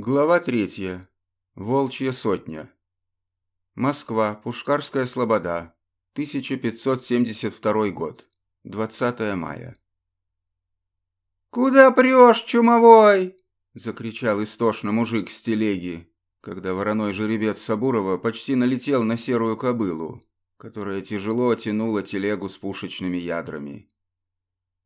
Глава третья. Волчья сотня. Москва, Пушкарская Слобода, 1572 год, 20 мая. «Куда прешь, чумовой?» — закричал истошно мужик с телеги, когда вороной жеребец Сабурова почти налетел на серую кобылу, которая тяжело тянула телегу с пушечными ядрами.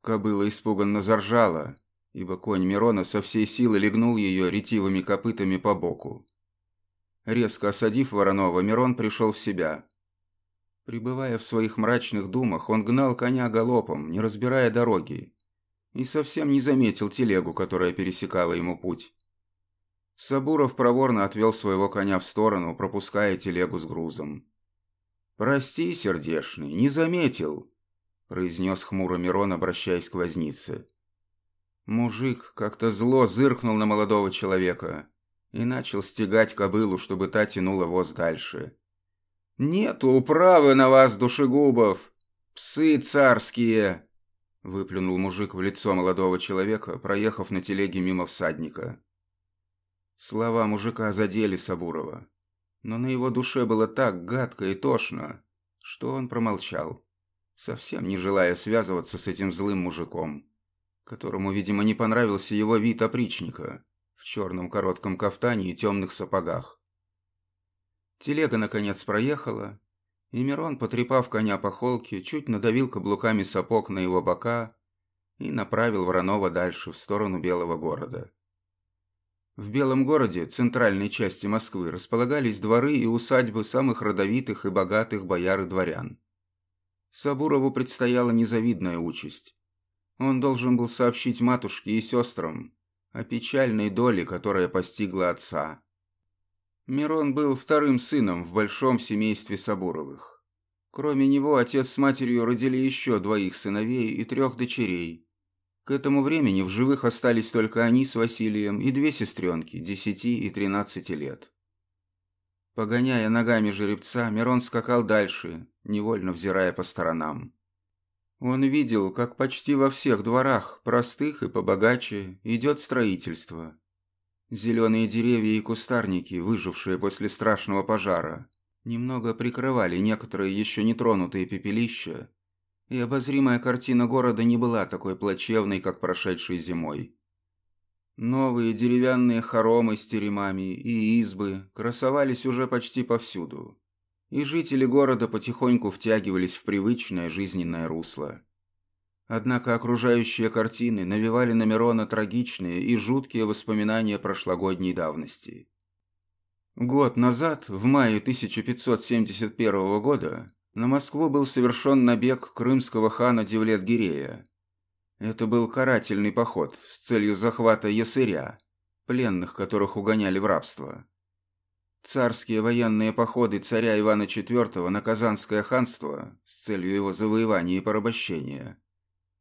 Кобыла испуганно заржала, ибо конь Мирона со всей силы легнул ее ретивыми копытами по боку. Резко осадив Воронова, Мирон пришел в себя. Пребывая в своих мрачных думах, он гнал коня галопом, не разбирая дороги, и совсем не заметил телегу, которая пересекала ему путь. Сабуров проворно отвел своего коня в сторону, пропуская телегу с грузом. «Прости, сердешный, не заметил», — произнес хмуро Мирон, обращаясь к вознице. Мужик как-то зло зыркнул на молодого человека и начал стегать кобылу, чтобы та тянула воз дальше. «Нету управы на вас, душегубов! Псы царские!» Выплюнул мужик в лицо молодого человека, проехав на телеге мимо всадника. Слова мужика задели Сабурова, но на его душе было так гадко и тошно, что он промолчал, совсем не желая связываться с этим злым мужиком которому, видимо, не понравился его вид опричника в черном коротком кафтане и темных сапогах. Телега, наконец, проехала, и Мирон, потрепав коня по холке, чуть надавил каблуками сапог на его бока и направил Воронова дальше, в сторону Белого города. В Белом городе, центральной части Москвы, располагались дворы и усадьбы самых родовитых и богатых бояр и дворян. Сабурову предстояла незавидная участь он должен был сообщить матушке и сестрам о печальной доле, которая постигла отца. Мирон был вторым сыном в большом семействе Сабуровых. Кроме него, отец с матерью родили еще двоих сыновей и трех дочерей. К этому времени в живых остались только они с Василием и две сестренки, десяти и тринадцати лет. Погоняя ногами жеребца, Мирон скакал дальше, невольно взирая по сторонам. Он видел, как почти во всех дворах, простых и побогаче, идет строительство. Зеленые деревья и кустарники, выжившие после страшного пожара, немного прикрывали некоторые еще нетронутые пепелища, и обозримая картина города не была такой плачевной, как прошедшей зимой. Новые деревянные хоромы с теремами и избы красовались уже почти повсюду и жители города потихоньку втягивались в привычное жизненное русло. Однако окружающие картины навевали на Мирона трагичные и жуткие воспоминания прошлогодней давности. Год назад, в мае 1571 года, на Москву был совершен набег крымского хана Девлет-Гирея. Это был карательный поход с целью захвата Ясыря, пленных которых угоняли в рабство. Царские военные походы царя Ивана IV на Казанское ханство с целью его завоевания и порабощения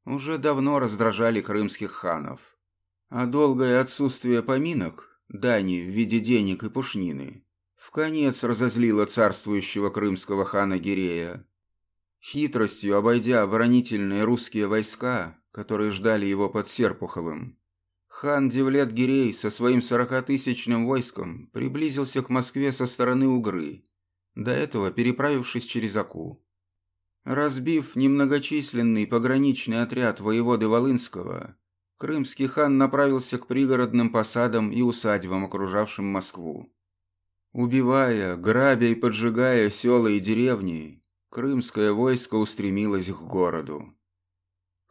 уже давно раздражали крымских ханов. А долгое отсутствие поминок, дани в виде денег и пушнины, в конец разозлило царствующего крымского хана Гирея. Хитростью обойдя оборонительные русские войска, которые ждали его под Серпуховым, Хан Девлет-Гирей со своим сорокатысячным войском приблизился к Москве со стороны Угры, до этого переправившись через Аку. Разбив немногочисленный пограничный отряд воеводы Волынского, крымский хан направился к пригородным посадам и усадьбам, окружавшим Москву. Убивая, грабя и поджигая села и деревни, крымское войско устремилось к городу.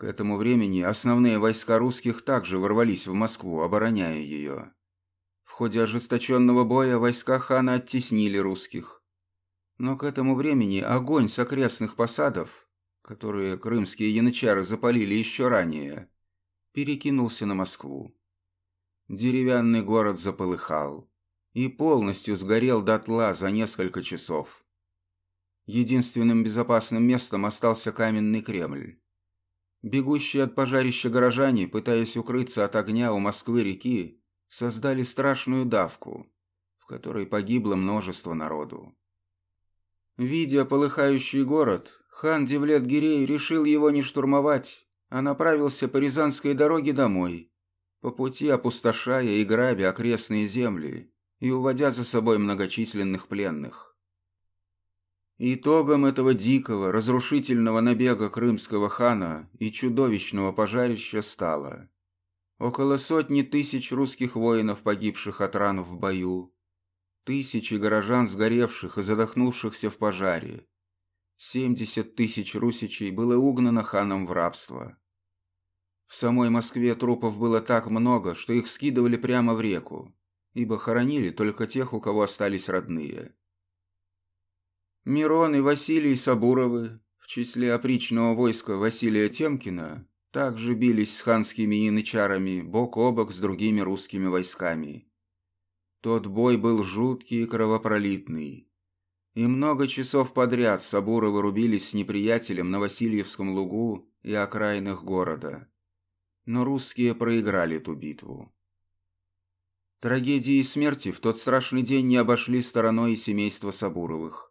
К этому времени основные войска русских также ворвались в Москву, обороняя ее. В ходе ожесточенного боя войска хана оттеснили русских. Но к этому времени огонь с окрестных посадов, которые крымские янычары запалили еще ранее, перекинулся на Москву. Деревянный город заполыхал и полностью сгорел дотла за несколько часов. Единственным безопасным местом остался каменный Кремль. Бегущие от пожарища горожане, пытаясь укрыться от огня у Москвы-реки, создали страшную давку, в которой погибло множество народу. Видя полыхающий город, хан Девлет-Гирей решил его не штурмовать, а направился по Рязанской дороге домой, по пути опустошая и грабя окрестные земли и уводя за собой многочисленных пленных. Итогом этого дикого, разрушительного набега крымского хана и чудовищного пожарища стало около сотни тысяч русских воинов, погибших от ран в бою, тысячи горожан, сгоревших и задохнувшихся в пожаре, семьдесят тысяч русичей было угнано ханом в рабство. В самой Москве трупов было так много, что их скидывали прямо в реку, ибо хоронили только тех, у кого остались родные. Мирон и Василий Сабуровы, в числе опричного войска Василия Темкина, также бились с ханскими янычарами бок о бок с другими русскими войсками. Тот бой был жуткий и кровопролитный. И много часов подряд Сабуровы рубились с неприятелем на Васильевском лугу и окраинах города. Но русские проиграли ту битву. Трагедии и смерти в тот страшный день не обошли стороной и семейство Сабуровых.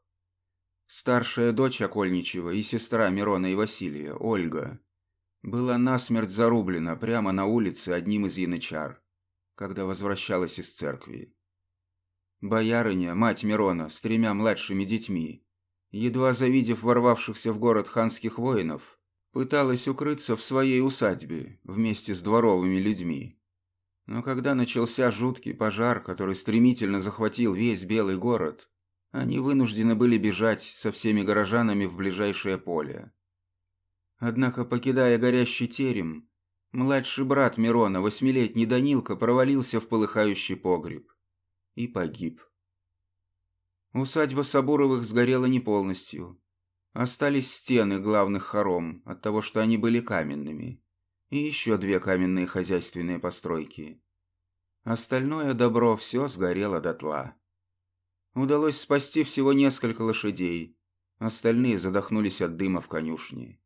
Старшая дочь Окольничева и сестра Мирона и Василия, Ольга, была насмерть зарублена прямо на улице одним из янычар, когда возвращалась из церкви. Боярыня, мать Мирона, с тремя младшими детьми, едва завидев ворвавшихся в город ханских воинов, пыталась укрыться в своей усадьбе вместе с дворовыми людьми. Но когда начался жуткий пожар, который стремительно захватил весь Белый город, они вынуждены были бежать со всеми горожанами в ближайшее поле. Однако, покидая горящий терем, младший брат Мирона, восьмилетний Данилка, провалился в полыхающий погреб и погиб. Усадьба Сабуровых сгорела не полностью. Остались стены главных хором от того, что они были каменными, и еще две каменные хозяйственные постройки. Остальное добро все сгорело дотла. Удалось спасти всего несколько лошадей. Остальные задохнулись от дыма в конюшне.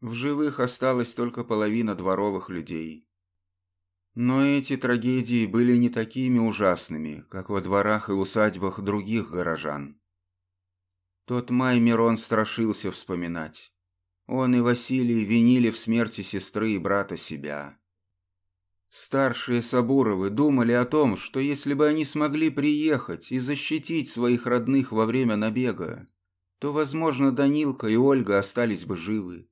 В живых осталась только половина дворовых людей. Но эти трагедии были не такими ужасными, как во дворах и усадьбах других горожан. Тот май Мирон страшился вспоминать. Он и Василий винили в смерти сестры и брата себя. Старшие Сабуровы думали о том, что если бы они смогли приехать и защитить своих родных во время набега, то, возможно, Данилка и Ольга остались бы живы.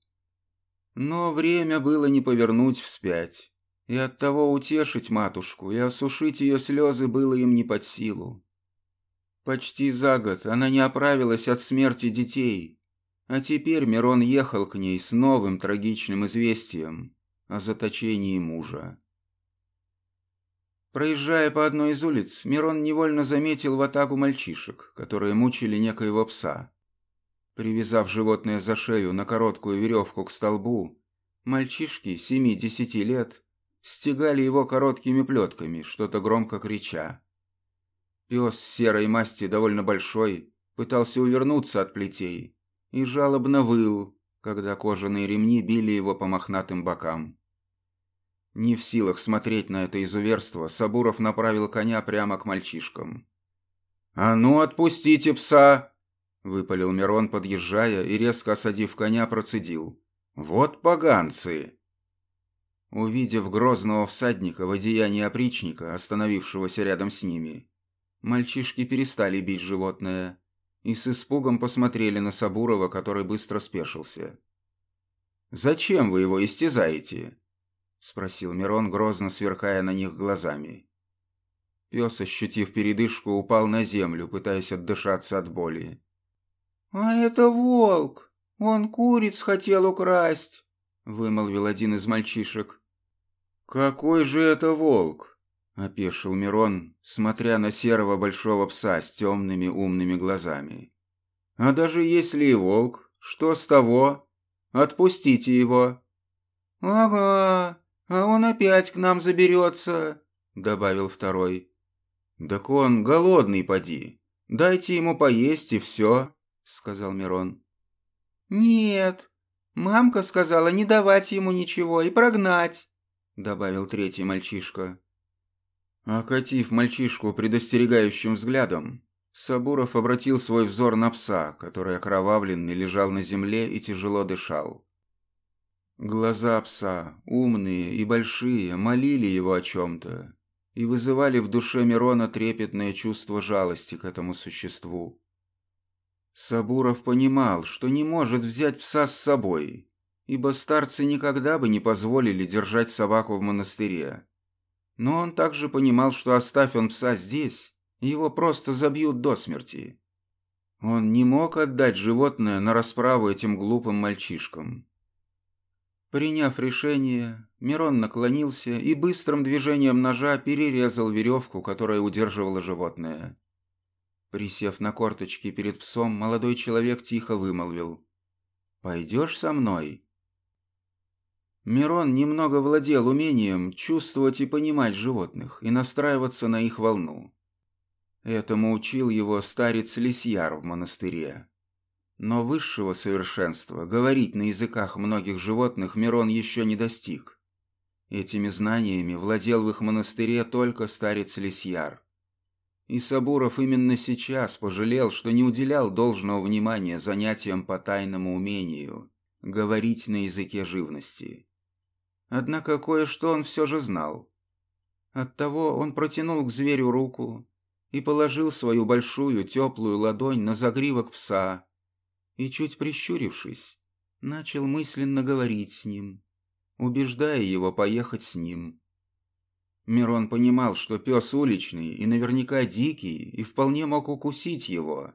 Но время было не повернуть вспять, и оттого утешить матушку и осушить ее слезы было им не под силу. Почти за год она не оправилась от смерти детей, а теперь Мирон ехал к ней с новым трагичным известием о заточении мужа. Проезжая по одной из улиц, Мирон невольно заметил в атаку мальчишек, которые мучили некоего пса. Привязав животное за шею на короткую веревку к столбу, мальчишки семи-десяти лет стегали его короткими плетками, что-то громко крича. Пес серой масти довольно большой пытался увернуться от плетей и жалобно выл, когда кожаные ремни били его по мохнатым бокам. Не в силах смотреть на это изуверство, Сабуров направил коня прямо к мальчишкам. «А ну, отпустите пса!» — выпалил Мирон, подъезжая, и, резко осадив коня, процедил. «Вот поганцы!» Увидев грозного всадника в одеянии опричника, остановившегося рядом с ними, мальчишки перестали бить животное и с испугом посмотрели на Сабурова, который быстро спешился. «Зачем вы его истязаете?» — спросил Мирон, грозно сверкая на них глазами. Пес, ощутив передышку, упал на землю, пытаясь отдышаться от боли. «А это волк! Он куриц хотел украсть!» — вымолвил один из мальчишек. «Какой же это волк?» — опешил Мирон, смотря на серого большого пса с темными умными глазами. «А даже если и волк, что с того? Отпустите его!» «Ага, «А он опять к нам заберется», — добавил второй. «Так он голодный, поди. Дайте ему поесть и все», — сказал Мирон. «Нет, мамка сказала не давать ему ничего и прогнать», — добавил третий мальчишка. Окатив мальчишку предостерегающим взглядом, Сабуров обратил свой взор на пса, который окровавленный лежал на земле и тяжело дышал. Глаза пса, умные и большие, молили его о чем-то и вызывали в душе Мирона трепетное чувство жалости к этому существу. Сабуров понимал, что не может взять пса с собой, ибо старцы никогда бы не позволили держать собаку в монастыре. Но он также понимал, что оставь он пса здесь, его просто забьют до смерти. Он не мог отдать животное на расправу этим глупым мальчишкам. Приняв решение, Мирон наклонился и быстрым движением ножа перерезал веревку, которая удерживала животное. Присев на корточки перед псом, молодой человек тихо вымолвил. «Пойдешь со мной?» Мирон немного владел умением чувствовать и понимать животных и настраиваться на их волну. Этому учил его старец Лисьяр в монастыре. Но высшего совершенства, говорить на языках многих животных, Мирон еще не достиг. Этими знаниями владел в их монастыре только старец Лисьяр. И Сабуров именно сейчас пожалел, что не уделял должного внимания занятиям по тайному умению говорить на языке живности. Однако кое-что он все же знал. Оттого он протянул к зверю руку и положил свою большую теплую ладонь на загривок пса, и, чуть прищурившись, начал мысленно говорить с ним, убеждая его поехать с ним. Мирон понимал, что пес уличный и наверняка дикий, и вполне мог укусить его.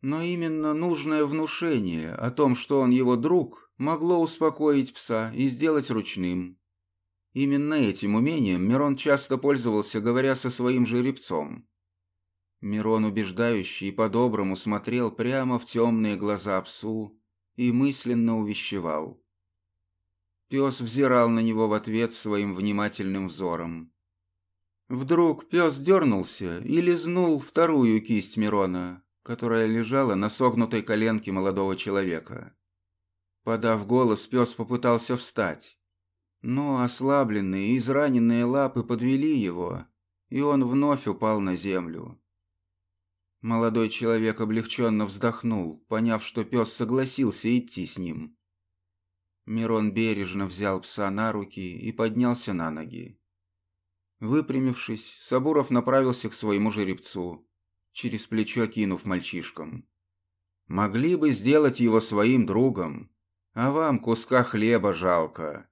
Но именно нужное внушение о том, что он его друг, могло успокоить пса и сделать ручным. Именно этим умением Мирон часто пользовался, говоря со своим жеребцом. Мирон убеждающий и по-доброму смотрел прямо в темные глаза псу и мысленно увещевал. Пес взирал на него в ответ своим внимательным взором. Вдруг пес дернулся и лизнул вторую кисть Мирона, которая лежала на согнутой коленке молодого человека. Подав голос, пес попытался встать, но ослабленные и израненные лапы подвели его, и он вновь упал на землю. Молодой человек облегченно вздохнул, поняв, что пес согласился идти с ним. Мирон бережно взял пса на руки и поднялся на ноги. Выпрямившись, Сабуров направился к своему жеребцу, через плечо кинув мальчишкам. «Могли бы сделать его своим другом, а вам куска хлеба жалко».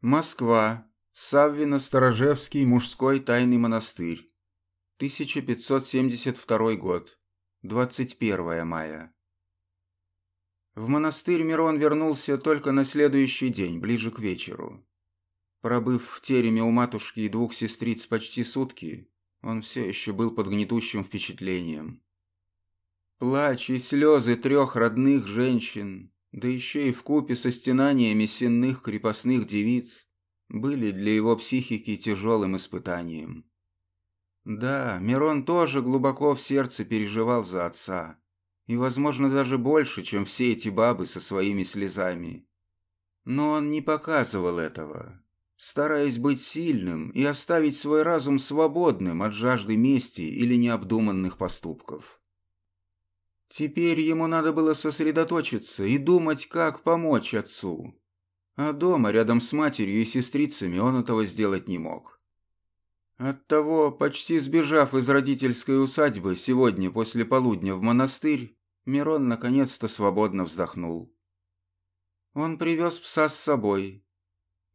Москва. Саввино-Сторожевский мужской тайный монастырь. 1572 год. 21 мая. В монастырь Мирон вернулся только на следующий день, ближе к вечеру. Пробыв в тереме у матушки и двух сестриц почти сутки, он все еще был под гнетущим впечатлением. Плач и слезы трех родных женщин, да еще и вкупе со стенаниями сенных крепостных девиц, были для его психики тяжелым испытанием. Да, Мирон тоже глубоко в сердце переживал за отца. И, возможно, даже больше, чем все эти бабы со своими слезами. Но он не показывал этого, стараясь быть сильным и оставить свой разум свободным от жажды мести или необдуманных поступков. Теперь ему надо было сосредоточиться и думать, как помочь отцу. А дома, рядом с матерью и сестрицами, он этого сделать не мог. Оттого, почти сбежав из родительской усадьбы сегодня после полудня в монастырь, Мирон наконец-то свободно вздохнул. Он привез пса с собой.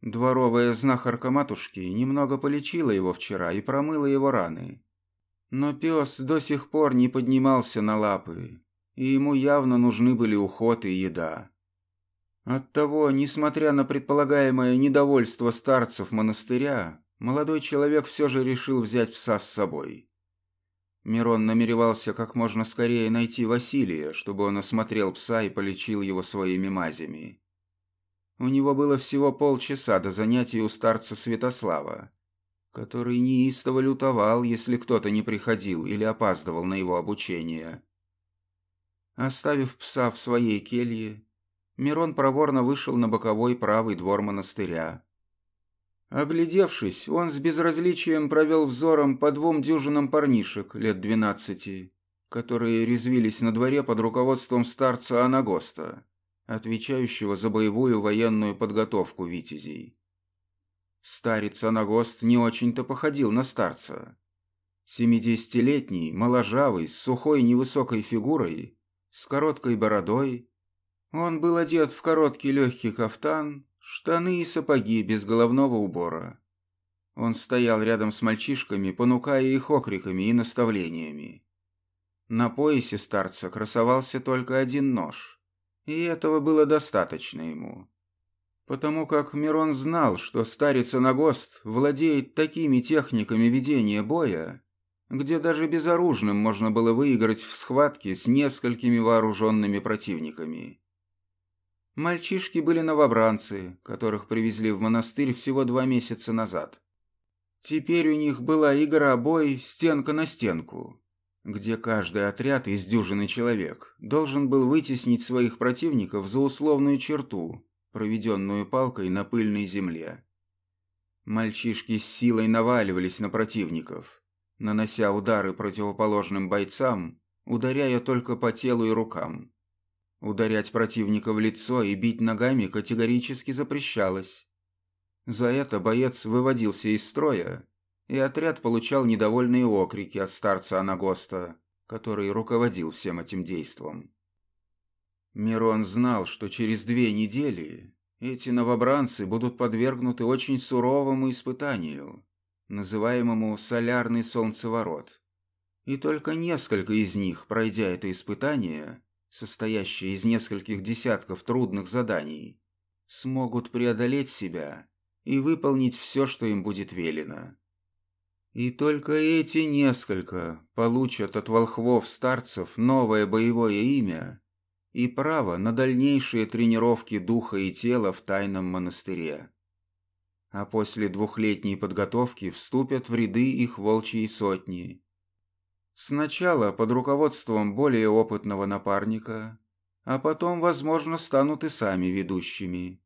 Дворовая знахарка матушки немного полечила его вчера и промыла его раны. Но пес до сих пор не поднимался на лапы, и ему явно нужны были уход и еда. Оттого, несмотря на предполагаемое недовольство старцев монастыря, молодой человек все же решил взять пса с собой. Мирон намеревался как можно скорее найти Василия, чтобы он осмотрел пса и полечил его своими мазями. У него было всего полчаса до занятий у старца Святослава, который неистово лютовал, если кто-то не приходил или опаздывал на его обучение. Оставив пса в своей келье, Мирон проворно вышел на боковой правый двор монастыря. Оглядевшись, он с безразличием провел взором по двум дюжинам парнишек лет двенадцати, которые резвились на дворе под руководством старца Анагоста, отвечающего за боевую военную подготовку витязей. Старец Анагост не очень-то походил на старца. Семидесятилетний, моложавый, с сухой невысокой фигурой, с короткой бородой. Он был одет в короткий легкий кафтан, штаны и сапоги без головного убора. Он стоял рядом с мальчишками, понукая их окриками и наставлениями. На поясе старца красовался только один нож, и этого было достаточно ему. Потому как Мирон знал, что старец Анагост владеет такими техниками ведения боя, где даже безоружным можно было выиграть в схватке с несколькими вооруженными противниками. Мальчишки были новобранцы, которых привезли в монастырь всего два месяца назад. Теперь у них была игра-бой стенка на стенку, где каждый отряд из дюжины человек должен был вытеснить своих противников за условную черту, проведенную палкой на пыльной земле. Мальчишки с силой наваливались на противников, нанося удары противоположным бойцам, ударяя только по телу и рукам. Ударять противника в лицо и бить ногами категорически запрещалось. За это боец выводился из строя, и отряд получал недовольные окрики от старца Анагоста, который руководил всем этим действом. Мирон знал, что через две недели эти новобранцы будут подвергнуты очень суровому испытанию, называемому «солярный солнцеворот». И только несколько из них, пройдя это испытание, состоящее из нескольких десятков трудных заданий, смогут преодолеть себя и выполнить все, что им будет велено. И только эти несколько получат от волхвов-старцев новое боевое имя и право на дальнейшие тренировки духа и тела в тайном монастыре. А после двухлетней подготовки вступят в ряды их волчьей сотни. Сначала под руководством более опытного напарника, а потом, возможно, станут и сами ведущими.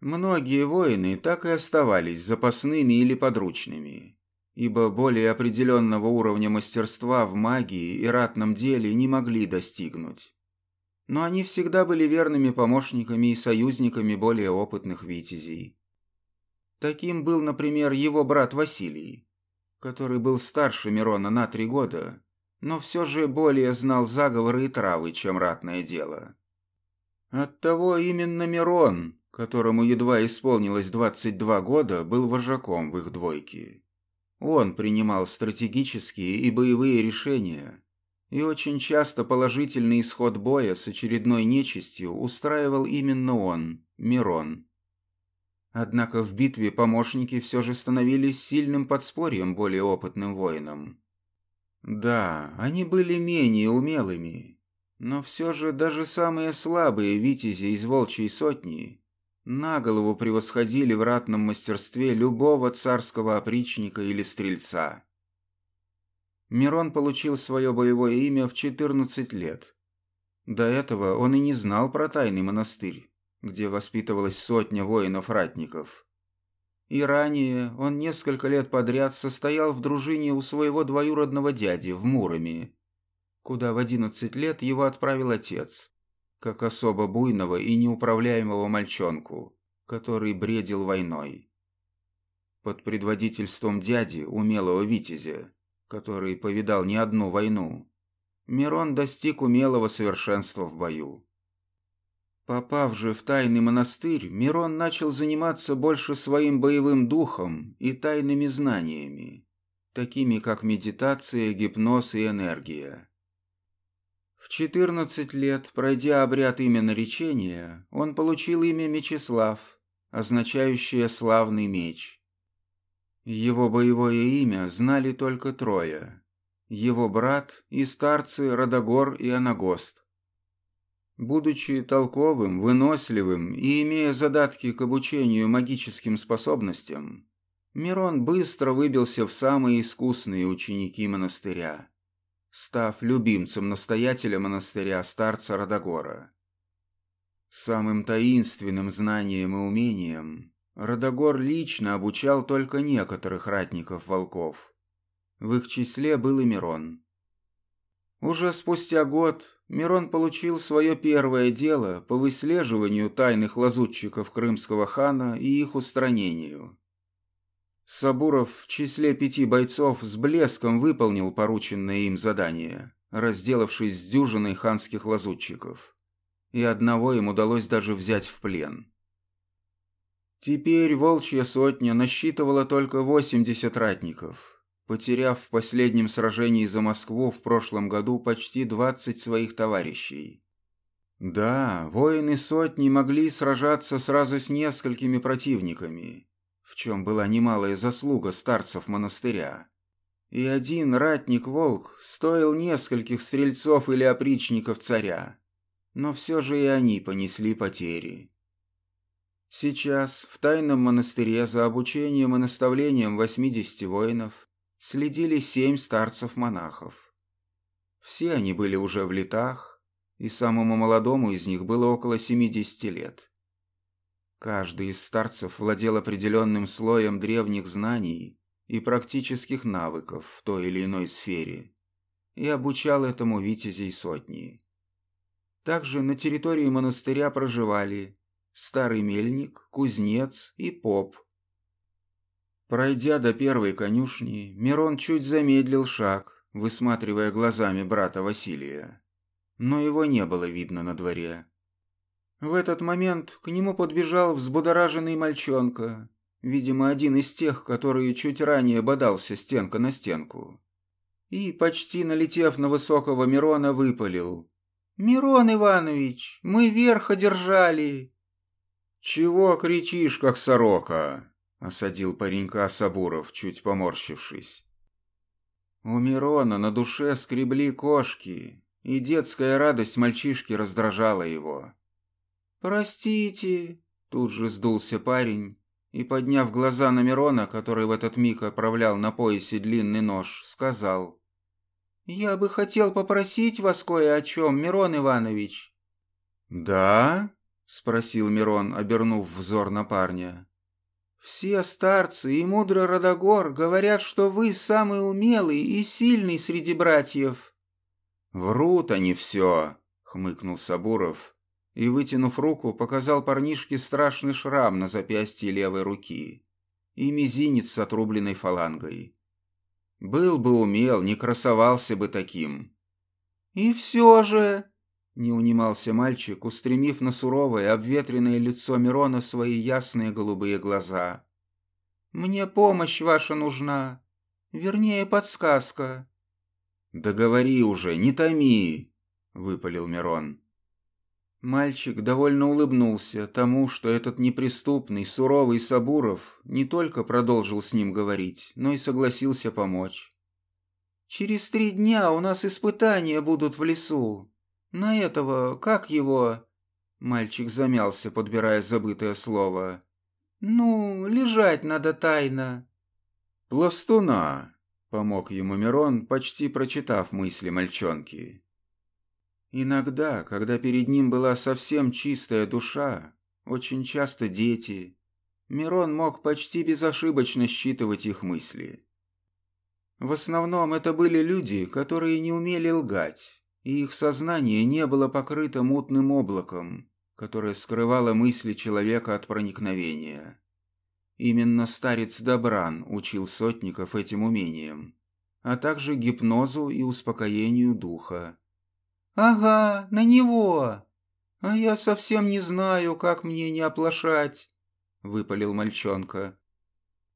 Многие воины так и оставались запасными или подручными, ибо более определенного уровня мастерства в магии и ратном деле не могли достигнуть. Но они всегда были верными помощниками и союзниками более опытных витязей. Таким был, например, его брат Василий, который был старше Мирона на три года, но все же более знал заговоры и травы, чем ратное дело. Оттого именно Мирон, которому едва исполнилось 22 года, был вожаком в их двойке. Он принимал стратегические и боевые решения, и очень часто положительный исход боя с очередной нечистью устраивал именно он, Мирон. Однако в битве помощники все же становились сильным подспорьем более опытным воинам. Да, они были менее умелыми, но все же даже самые слабые витязи из волчьей сотни на голову превосходили в ратном мастерстве любого царского опричника или стрельца. Мирон получил свое боевое имя в 14 лет. До этого он и не знал про тайный монастырь, где воспитывалась сотня воинов-ратников. И ранее он несколько лет подряд состоял в дружине у своего двоюродного дяди в Муроме, куда в 11 лет его отправил отец как особо буйного и неуправляемого мальчонку, который бредил войной. Под предводительством дяди, умелого витязя, который повидал не одну войну, Мирон достиг умелого совершенства в бою. Попав же в тайный монастырь, Мирон начал заниматься больше своим боевым духом и тайными знаниями, такими как медитация, гипноз и энергия. В 14 лет, пройдя обряд имя наречения, он получил имя Мечислав, означающее «славный меч». Его боевое имя знали только трое. Его брат и старцы Родогор и Анагост. Будучи толковым, выносливым и имея задатки к обучению магическим способностям, Мирон быстро выбился в самые искусные ученики монастыря став любимцем настоятеля монастыря старца Родогора. Самым таинственным знанием и умением Родогор лично обучал только некоторых ратников-волков. В их числе был и Мирон. Уже спустя год Мирон получил свое первое дело по выслеживанию тайных лазутчиков крымского хана и их устранению. Сабуров в числе пяти бойцов с блеском выполнил порученное им задание, разделавшись с дюжиной ханских лазутчиков. И одного им удалось даже взять в плен. Теперь волчья сотня насчитывала только 80 ратников, потеряв в последнем сражении за Москву в прошлом году почти 20 своих товарищей. Да, воины сотни могли сражаться сразу с несколькими противниками, в чем была немалая заслуга старцев монастыря. И один ратник-волк стоил нескольких стрельцов или опричников царя, но все же и они понесли потери. Сейчас в тайном монастыре за обучением и наставлением 80 воинов следили семь старцев-монахов. Все они были уже в летах, и самому молодому из них было около 70 лет. Каждый из старцев владел определенным слоем древних знаний и практических навыков в той или иной сфере и обучал этому витязей сотни. Также на территории монастыря проживали старый мельник, кузнец и поп. Пройдя до первой конюшни, Мирон чуть замедлил шаг, высматривая глазами брата Василия. Но его не было видно на дворе. В этот момент к нему подбежал взбудораженный мальчонка, видимо, один из тех, которые чуть ранее бодался стенка на стенку. И, почти налетев на высокого Мирона, выпалил. «Мирон Иванович, мы верх одержали!» «Чего кричишь, как сорока?» — осадил паренька Сабуров, чуть поморщившись. У Мирона на душе скребли кошки, и детская радость мальчишки раздражала его. «Простите», — тут же сдулся парень, и, подняв глаза на Мирона, который в этот миг оправлял на поясе длинный нож, сказал. «Я бы хотел попросить вас кое о чем, Мирон Иванович». «Да?» — спросил Мирон, обернув взор на парня. «Все старцы и мудрый Родогор говорят, что вы самый умелый и сильный среди братьев». «Врут они все», — хмыкнул Сабуров и, вытянув руку, показал парнишке страшный шрам на запястье левой руки и мизинец с отрубленной фалангой. Был бы умел, не красовался бы таким. «И все же», не унимался мальчик, устремив на суровое, обветренное лицо Мирона свои ясные голубые глаза. «Мне помощь ваша нужна. Вернее, подсказка». «Да уже, не томи!» — выпалил Мирон. Мальчик довольно улыбнулся тому, что этот неприступный, суровый Сабуров не только продолжил с ним говорить, но и согласился помочь. «Через три дня у нас испытания будут в лесу. На этого, как его...» Мальчик замялся, подбирая забытое слово. «Ну, лежать надо тайно». «Пластуна», — помог ему Мирон, почти прочитав мысли мальчонки. Иногда, когда перед ним была совсем чистая душа, очень часто дети, Мирон мог почти безошибочно считывать их мысли. В основном это были люди, которые не умели лгать, и их сознание не было покрыто мутным облаком, которое скрывало мысли человека от проникновения. Именно старец Добран учил сотников этим умениям, а также гипнозу и успокоению духа. «Ага, на него! А я совсем не знаю, как мне не оплошать», — выпалил мальчонка.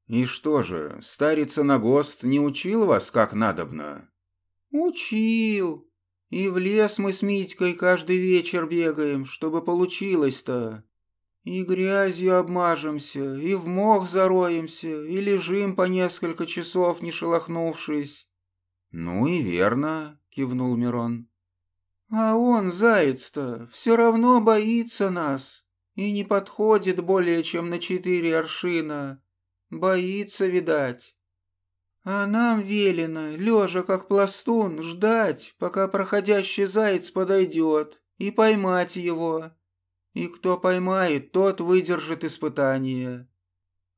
«И что же, старица Нагост не учил вас, как надобно?» «Учил, и в лес мы с Митькой каждый вечер бегаем, чтобы получилось-то. И грязью обмажемся, и в мох зароемся, и лежим по несколько часов, не шелохнувшись. «Ну и верно», — кивнул Мирон. «А он, заяц-то, все равно боится нас и не подходит более чем на четыре аршина. Боится, видать. А нам велено, лежа как пластун, ждать, пока проходящий заяц подойдет, и поймать его. И кто поймает, тот выдержит испытание.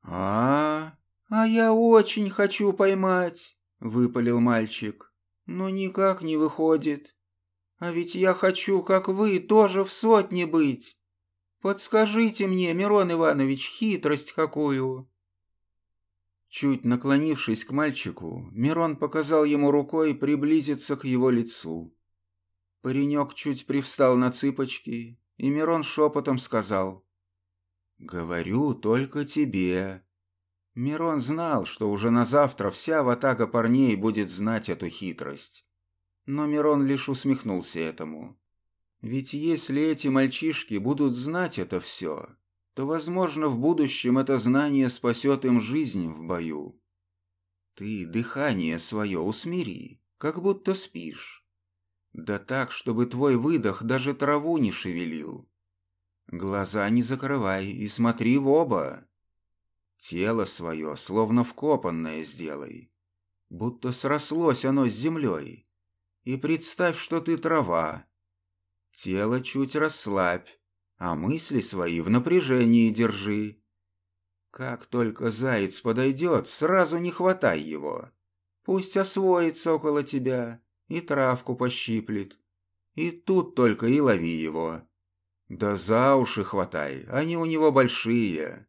А, а я очень хочу поймать, выпалил мальчик, но никак не выходит. А ведь я хочу, как вы, тоже в сотне быть. Подскажите мне, Мирон Иванович, хитрость какую?» Чуть наклонившись к мальчику, Мирон показал ему рукой приблизиться к его лицу. Паренек чуть привстал на цыпочки, и Мирон шепотом сказал «Говорю только тебе». Мирон знал, что уже на завтра вся ватага парней будет знать эту хитрость. Но Мирон лишь усмехнулся этому. Ведь если эти мальчишки будут знать это все, то, возможно, в будущем это знание спасет им жизнь в бою. Ты дыхание свое усмири, как будто спишь. Да так, чтобы твой выдох даже траву не шевелил. Глаза не закрывай и смотри в оба. Тело свое словно вкопанное сделай, будто срослось оно с землей. И представь, что ты трава. Тело чуть расслабь, а мысли свои в напряжении держи. Как только заяц подойдет, сразу не хватай его. Пусть освоится около тебя и травку пощиплет. И тут только и лови его. Да за уши хватай, они у него большие.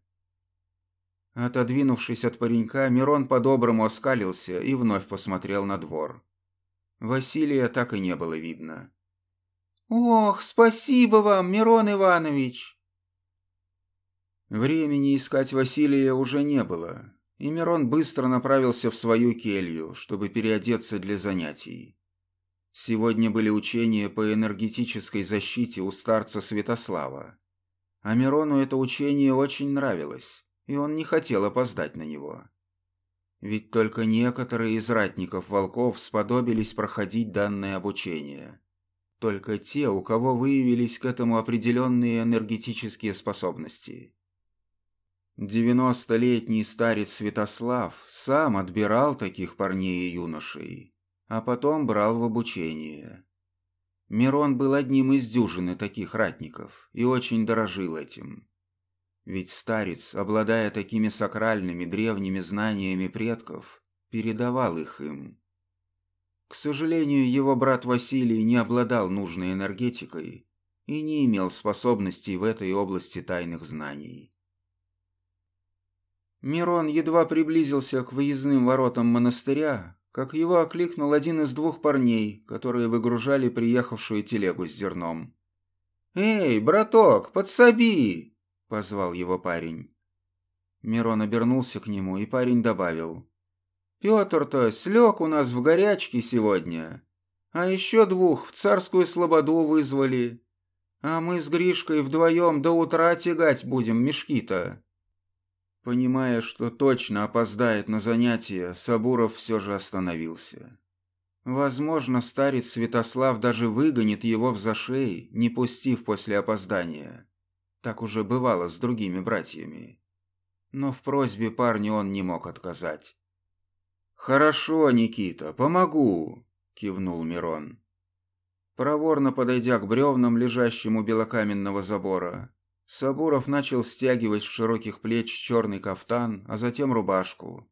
Отодвинувшись от паренька, Мирон по-доброму оскалился и вновь посмотрел на двор. Василия так и не было видно. «Ох, спасибо вам, Мирон Иванович!» Времени искать Василия уже не было, и Мирон быстро направился в свою келью, чтобы переодеться для занятий. Сегодня были учения по энергетической защите у старца Святослава. А Мирону это учение очень нравилось, и он не хотел опоздать на него. Ведь только некоторые из ратников волков сподобились проходить данное обучение. Только те, у кого выявились к этому определенные энергетические способности. Девяностолетний старец Святослав сам отбирал таких парней и юношей, а потом брал в обучение. Мирон был одним из дюжины таких ратников и очень дорожил этим. Ведь старец, обладая такими сакральными древними знаниями предков, передавал их им. К сожалению, его брат Василий не обладал нужной энергетикой и не имел способностей в этой области тайных знаний. Мирон едва приблизился к выездным воротам монастыря, как его окликнул один из двух парней, которые выгружали приехавшую телегу с зерном. «Эй, браток, подсоби!» — позвал его парень. Мирон обернулся к нему, и парень добавил. «Петр-то слег у нас в горячке сегодня, а еще двух в царскую слободу вызвали, а мы с Гришкой вдвоем до утра тягать будем мешки-то». Понимая, что точно опоздает на занятия, Сабуров все же остановился. Возможно, старец Святослав даже выгонит его в зашей, не пустив после опоздания. Так уже бывало с другими братьями. Но в просьбе парня он не мог отказать. «Хорошо, Никита, помогу», — кивнул Мирон. Проворно подойдя к бревнам, лежащим у белокаменного забора, Сабуров начал стягивать с широких плеч черный кафтан, а затем рубашку.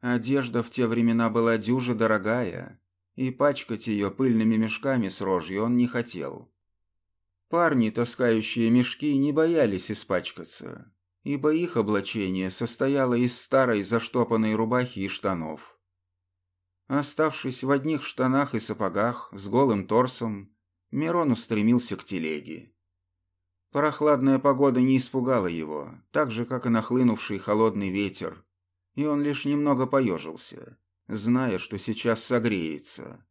Одежда в те времена была дюже дорогая, и пачкать ее пыльными мешками с рожью он не хотел. Парни, таскающие мешки, не боялись испачкаться, ибо их облачение состояло из старой заштопанной рубахи и штанов. Оставшись в одних штанах и сапогах, с голым торсом, Мирон устремился к телеге. Прохладная погода не испугала его, так же, как и нахлынувший холодный ветер, и он лишь немного поежился, зная, что сейчас согреется.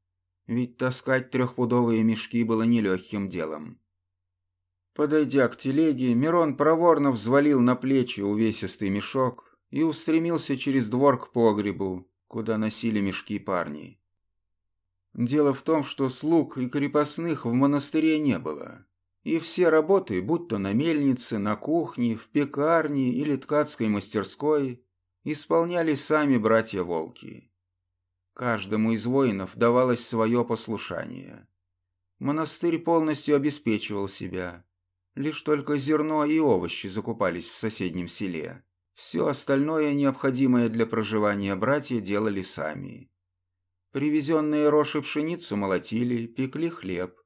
Ведь таскать трехпудовые мешки было нелегким делом. Подойдя к телеге, Мирон проворно взвалил на плечи увесистый мешок и устремился через двор к погребу, куда носили мешки парни. Дело в том, что слуг и крепостных в монастыре не было, и все работы, будь то на мельнице, на кухне, в пекарне или ткацкой мастерской, исполняли сами братья-волки. Каждому из воинов давалось свое послушание. Монастырь полностью обеспечивал себя. Лишь только зерно и овощи закупались в соседнем селе. Все остальное, необходимое для проживания братья, делали сами. Привезенные роши пшеницу молотили, пекли хлеб.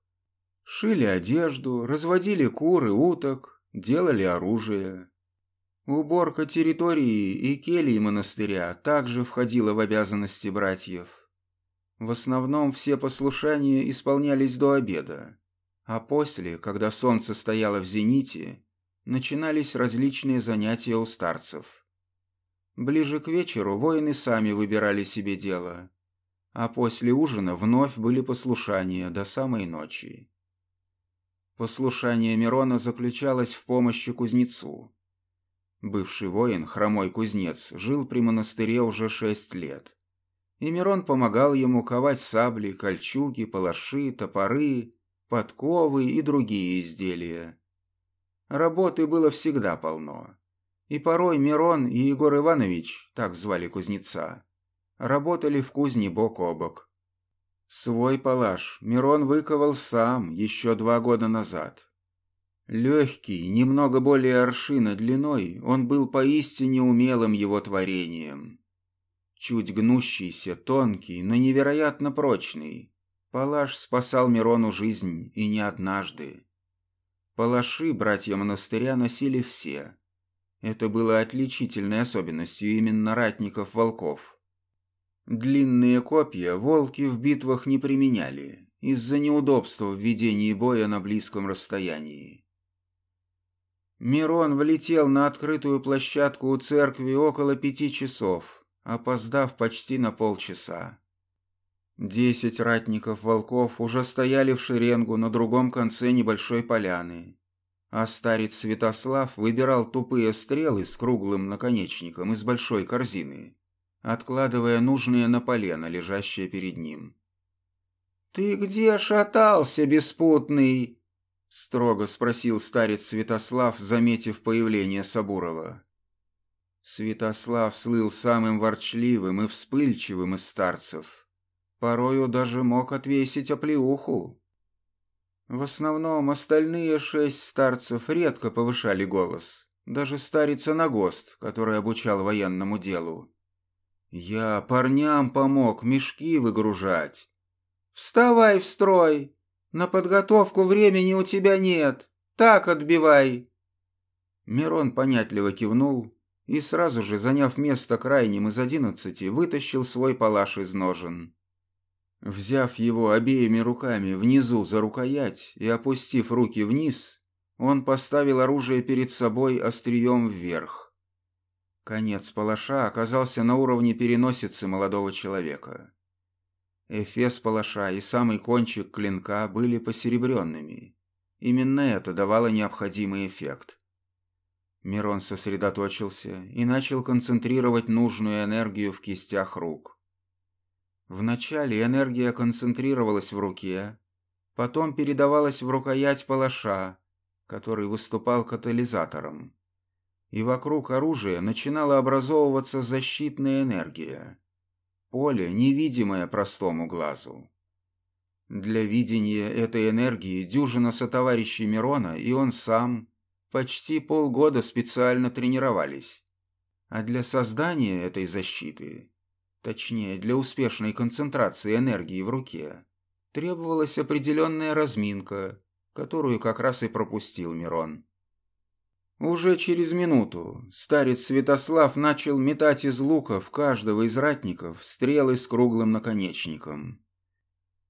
Шили одежду, разводили кур и уток, делали оружие. Уборка территории и келий монастыря также входила в обязанности братьев. В основном все послушания исполнялись до обеда, а после, когда солнце стояло в зените, начинались различные занятия у старцев. Ближе к вечеру воины сами выбирали себе дело, а после ужина вновь были послушания до самой ночи. Послушание Мирона заключалось в помощи кузнецу. Бывший воин, хромой кузнец, жил при монастыре уже шесть лет. И Мирон помогал ему ковать сабли, кольчуги, палаши, топоры, подковы и другие изделия. Работы было всегда полно. И порой Мирон и Егор Иванович, так звали кузнеца, работали в кузне бок о бок. Свой палаш Мирон выковал сам еще два года назад. Легкий, немного более аршина длиной, он был поистине умелым его творением. Чуть гнущийся, тонкий, но невероятно прочный. Палаш спасал Мирону жизнь и не однажды. Палаши братья монастыря носили все. Это было отличительной особенностью именно ратников-волков. Длинные копья волки в битвах не применяли из-за неудобства в ведении боя на близком расстоянии. Мирон влетел на открытую площадку у церкви около пяти часов, опоздав почти на полчаса. Десять ратников-волков уже стояли в шеренгу на другом конце небольшой поляны, а старец Святослав выбирал тупые стрелы с круглым наконечником из большой корзины откладывая нужные на полено, лежащее перед ним. «Ты где шатался, беспутный?» — строго спросил старец Святослав, заметив появление Сабурова. Святослав слыл самым ворчливым и вспыльчивым из старцев. Порою даже мог отвесить оплеуху. В основном остальные шесть старцев редко повышали голос. Даже старец Анагост, который обучал военному делу. Я парням помог мешки выгружать. Вставай в строй. На подготовку времени у тебя нет. Так отбивай. Мирон понятливо кивнул и сразу же, заняв место крайним из одиннадцати, вытащил свой палаш из ножен. Взяв его обеими руками внизу за рукоять и опустив руки вниз, он поставил оружие перед собой острием вверх. Конец палаша оказался на уровне переносицы молодого человека. Эфес палаша и самый кончик клинка были посеребренными. Именно это давало необходимый эффект. Мирон сосредоточился и начал концентрировать нужную энергию в кистях рук. Вначале энергия концентрировалась в руке, потом передавалась в рукоять палаша, который выступал катализатором и вокруг оружия начинала образовываться защитная энергия. Поле, невидимое простому глазу. Для видения этой энергии дюжина сотоварищей Мирона и он сам почти полгода специально тренировались. А для создания этой защиты, точнее, для успешной концентрации энергии в руке, требовалась определенная разминка, которую как раз и пропустил Мирон. Уже через минуту старец Святослав начал метать из лука в каждого из ратников стрелы с круглым наконечником.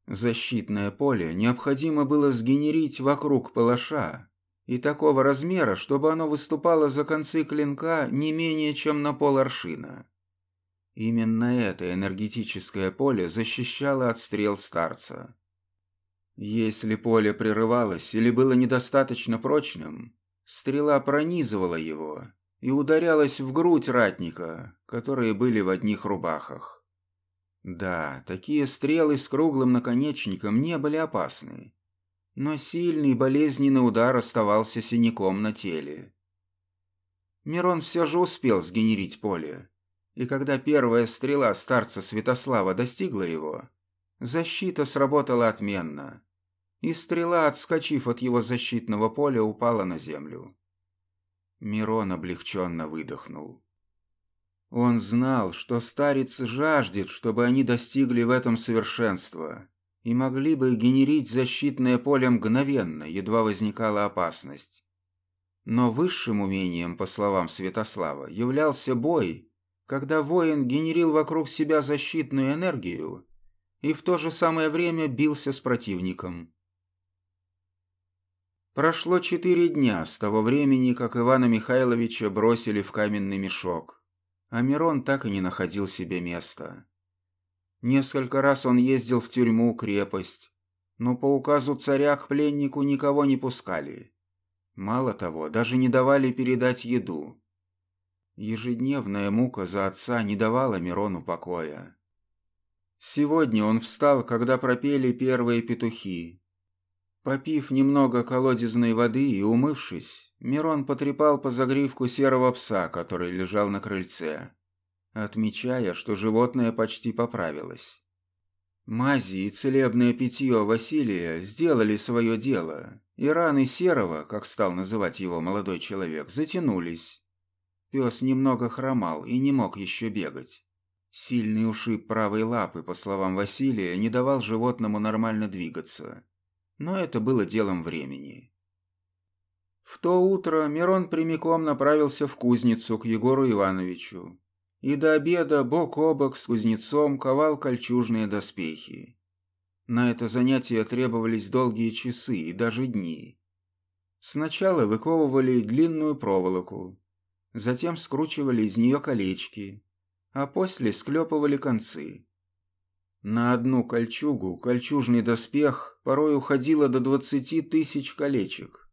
Защитное поле необходимо было сгенерить вокруг палаша, и такого размера, чтобы оно выступало за концы клинка не менее чем на пол аршина. Именно это энергетическое поле защищало от стрел старца. Если поле прерывалось или было недостаточно прочным, Стрела пронизывала его и ударялась в грудь ратника, которые были в одних рубахах. Да, такие стрелы с круглым наконечником не были опасны, но сильный болезненный удар оставался синяком на теле. Мирон все же успел сгенерить поле, и когда первая стрела старца Святослава достигла его, защита сработала отменно и стрела, отскочив от его защитного поля, упала на землю. Мирон облегченно выдохнул. Он знал, что старец жаждет, чтобы они достигли в этом совершенства и могли бы генерить защитное поле мгновенно, едва возникала опасность. Но высшим умением, по словам Святослава, являлся бой, когда воин генерил вокруг себя защитную энергию и в то же самое время бился с противником. Прошло четыре дня с того времени, как Ивана Михайловича бросили в каменный мешок, а Мирон так и не находил себе места. Несколько раз он ездил в тюрьму, крепость, но по указу царя к пленнику никого не пускали. Мало того, даже не давали передать еду. Ежедневная мука за отца не давала Мирону покоя. Сегодня он встал, когда пропели первые петухи. Попив немного колодезной воды и умывшись, Мирон потрепал по загривку серого пса, который лежал на крыльце отмечая, что животное почти поправилось. Мази и целебное питье Василия сделали свое дело, и раны Серого, как стал называть его молодой человек, затянулись. Пес немного хромал и не мог еще бегать. Сильный ушиб правой лапы, по словам Василия, не давал животному нормально двигаться. Но это было делом времени. В то утро Мирон прямиком направился в кузницу к Егору Ивановичу, и до обеда бок о бок с кузнецом ковал кольчужные доспехи. На это занятие требовались долгие часы и даже дни. Сначала выковывали длинную проволоку, затем скручивали из нее колечки, а после склепывали концы. На одну кольчугу кольчужный доспех порой уходило до двадцати тысяч колечек.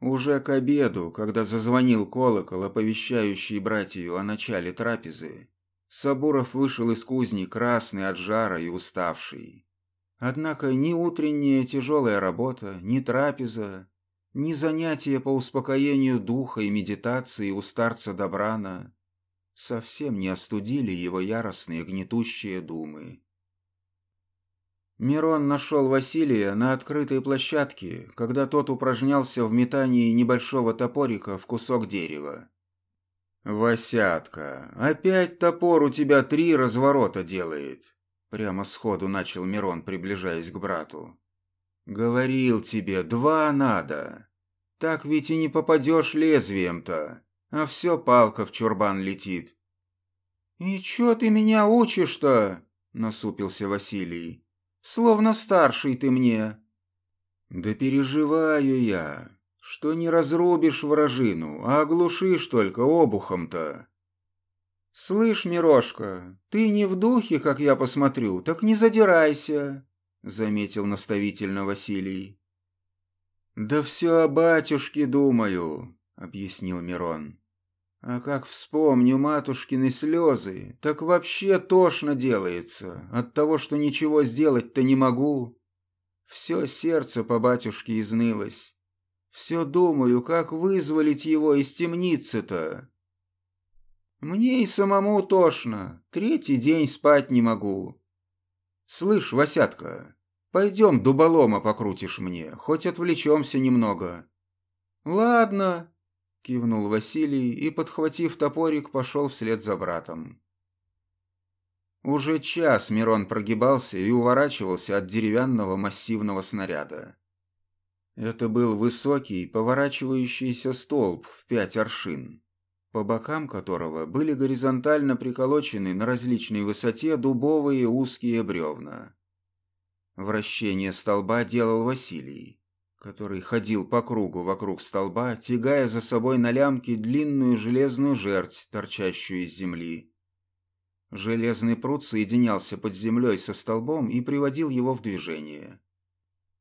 Уже к обеду, когда зазвонил колокол, оповещающий братью о начале трапезы, Сабуров вышел из кузни красный от жара и уставший. Однако ни утренняя тяжелая работа, ни трапеза, ни занятия по успокоению духа и медитации у старца Добрана совсем не остудили его яростные гнетущие думы. Мирон нашел Василия на открытой площадке, когда тот упражнялся в метании небольшого топорика в кусок дерева. «Васятка, опять топор у тебя три разворота делает», — прямо сходу начал Мирон, приближаясь к брату. «Говорил тебе, два надо. Так ведь и не попадешь лезвием-то, а все палка в чурбан летит». «И чё ты меня учишь-то?» — насупился Василий. Словно старший ты мне». «Да переживаю я, что не разрубишь вражину, а оглушишь только обухом-то». «Слышь, Мирошка, ты не в духе, как я посмотрю, так не задирайся», — заметил наставительно Василий. «Да все о батюшке думаю», — объяснил Мирон. А как вспомню матушкины слезы, так вообще тошно делается от того, что ничего сделать-то не могу. Все сердце по батюшке изнылось. Все думаю, как вызволить его из темницы-то. Мне и самому тошно, третий день спать не могу. Слышь, Васятка, пойдем дуболома покрутишь мне, хоть отвлечемся немного. Ладно, Кивнул Василий и, подхватив топорик, пошел вслед за братом. Уже час Мирон прогибался и уворачивался от деревянного массивного снаряда. Это был высокий, поворачивающийся столб в пять аршин, по бокам которого были горизонтально приколочены на различной высоте дубовые узкие бревна. Вращение столба делал Василий который ходил по кругу вокруг столба, тягая за собой на лямке длинную железную жерть, торчащую из земли. Железный пруд соединялся под землей со столбом и приводил его в движение.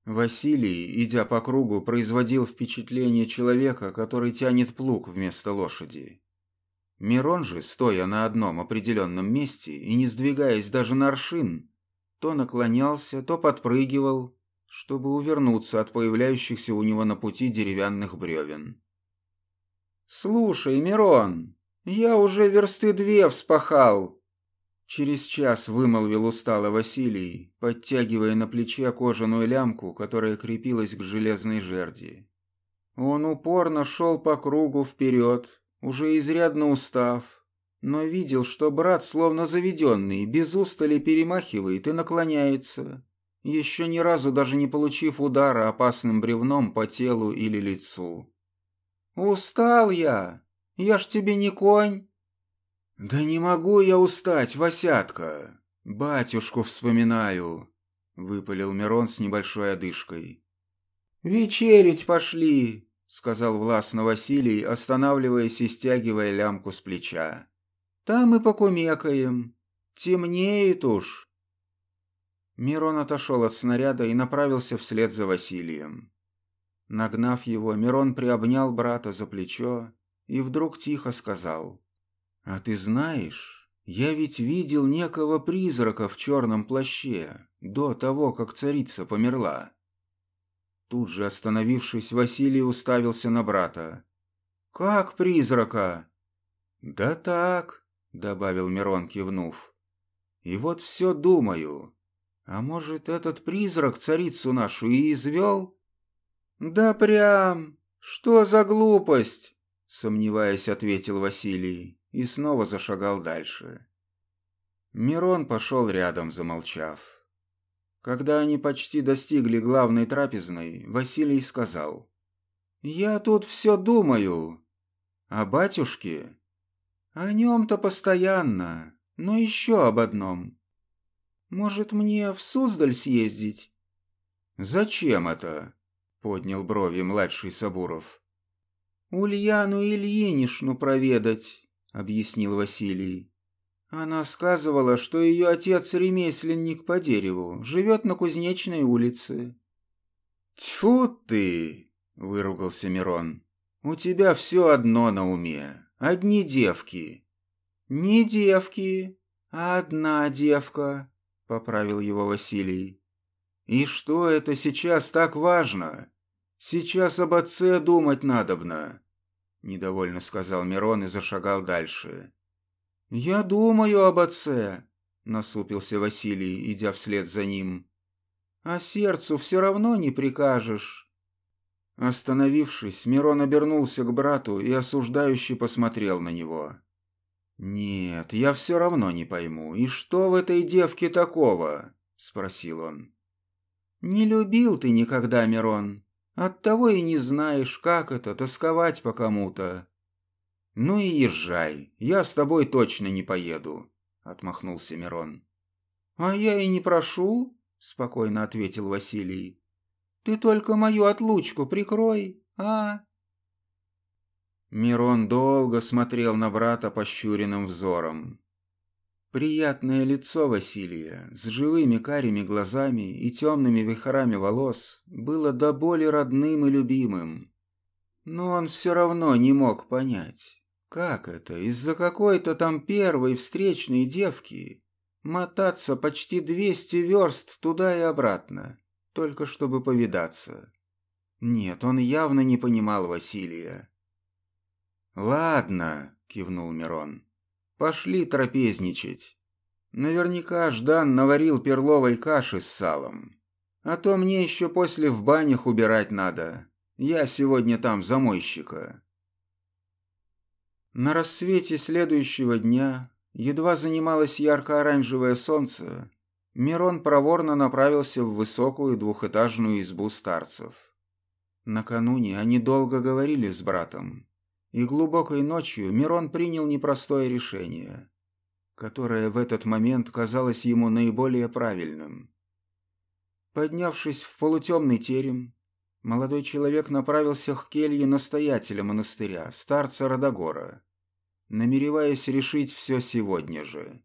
Василий, идя по кругу, производил впечатление человека, который тянет плуг вместо лошади. Мирон же, стоя на одном определенном месте и не сдвигаясь даже на аршин, то наклонялся, то подпрыгивал, чтобы увернуться от появляющихся у него на пути деревянных бревен. «Слушай, Мирон, я уже версты две вспахал!» Через час вымолвил устало Василий, подтягивая на плече кожаную лямку, которая крепилась к железной жерди. Он упорно шел по кругу вперед, уже изрядно устав, но видел, что брат, словно заведенный, без устали перемахивает и наклоняется, еще ни разу даже не получив удара опасным бревном по телу или лицу. «Устал я! Я ж тебе не конь!» «Да не могу я устать, Васятка! Батюшку вспоминаю!» — выпалил Мирон с небольшой одышкой. «Вечерить пошли!» — сказал властно Василий, останавливаясь и стягивая лямку с плеча. «Там и покумекаем. Темнеет уж!» Мирон отошел от снаряда и направился вслед за Василием. Нагнав его, Мирон приобнял брата за плечо и вдруг тихо сказал. «А ты знаешь, я ведь видел некого призрака в черном плаще до того, как царица померла». Тут же остановившись, Василий уставился на брата. «Как призрака?» «Да так», — добавил Мирон, кивнув. «И вот все думаю, а может, этот призрак царицу нашу и извел? Да прям, что за глупость? Сомневаясь, ответил Василий и снова зашагал дальше. Мирон пошел рядом, замолчав. Когда они почти достигли главной трапезной, Василий сказал. «Я тут все думаю. О батюшке? О нем-то постоянно, но еще об одном. Может, мне в Суздаль съездить?» «Зачем это?» — поднял брови младший Сабуров. «Ульяну Ильинишну проведать», — объяснил Василий. Она сказывала, что ее отец ремесленник по дереву, живет на Кузнечной улице. «Тьфу ты!» — выругался Мирон. «У тебя все одно на уме. Одни девки». «Не девки, а одна девка», поправил его Василий. И что это сейчас так важно? Сейчас об отце думать надобно, недовольно сказал Мирон и зашагал дальше. Я думаю об отце, насупился Василий, идя вслед за ним. А сердцу все равно не прикажешь. Остановившись, Мирон обернулся к брату и осуждающе посмотрел на него. «Нет, я все равно не пойму, и что в этой девке такого?» — спросил он. «Не любил ты никогда, Мирон. Оттого и не знаешь, как это — тосковать по кому-то». «Ну и езжай, я с тобой точно не поеду», — отмахнулся Мирон. «А я и не прошу», — спокойно ответил Василий. «Ты только мою отлучку прикрой, а?» Мирон долго смотрел на брата пощуренным взором. Приятное лицо Василия с живыми карими глазами и темными вихрами волос было до боли родным и любимым. Но он все равно не мог понять, как это из-за какой-то там первой встречной девки мотаться почти двести верст туда и обратно, только чтобы повидаться. Нет, он явно не понимал Василия. «Ладно», — кивнул Мирон. «Пошли трапезничать. Наверняка Ждан наварил перловой каши с салом. А то мне еще после в банях убирать надо. Я сегодня там замойщика». На рассвете следующего дня, едва занималось ярко-оранжевое солнце, Мирон проворно направился в высокую двухэтажную избу старцев. Накануне они долго говорили с братом, и глубокой ночью Мирон принял непростое решение, которое в этот момент казалось ему наиболее правильным. Поднявшись в полутемный терем, молодой человек направился к келье настоятеля монастыря, старца Родогора, намереваясь решить все сегодня же.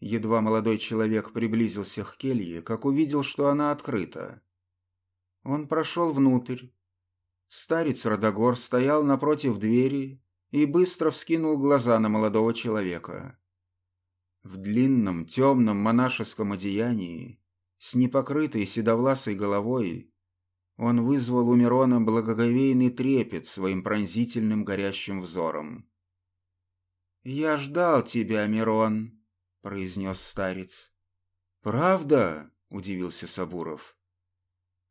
Едва молодой человек приблизился к келье, как увидел, что она открыта. Он прошел внутрь, Старец Родогор стоял напротив двери и быстро вскинул глаза на молодого человека. В длинном темном монашеском одеянии, с непокрытой седовласой головой, он вызвал у Мирона благоговейный трепет своим пронзительным горящим взором. «Я ждал тебя, Мирон», — произнес старец. «Правда?» — удивился Сабуров.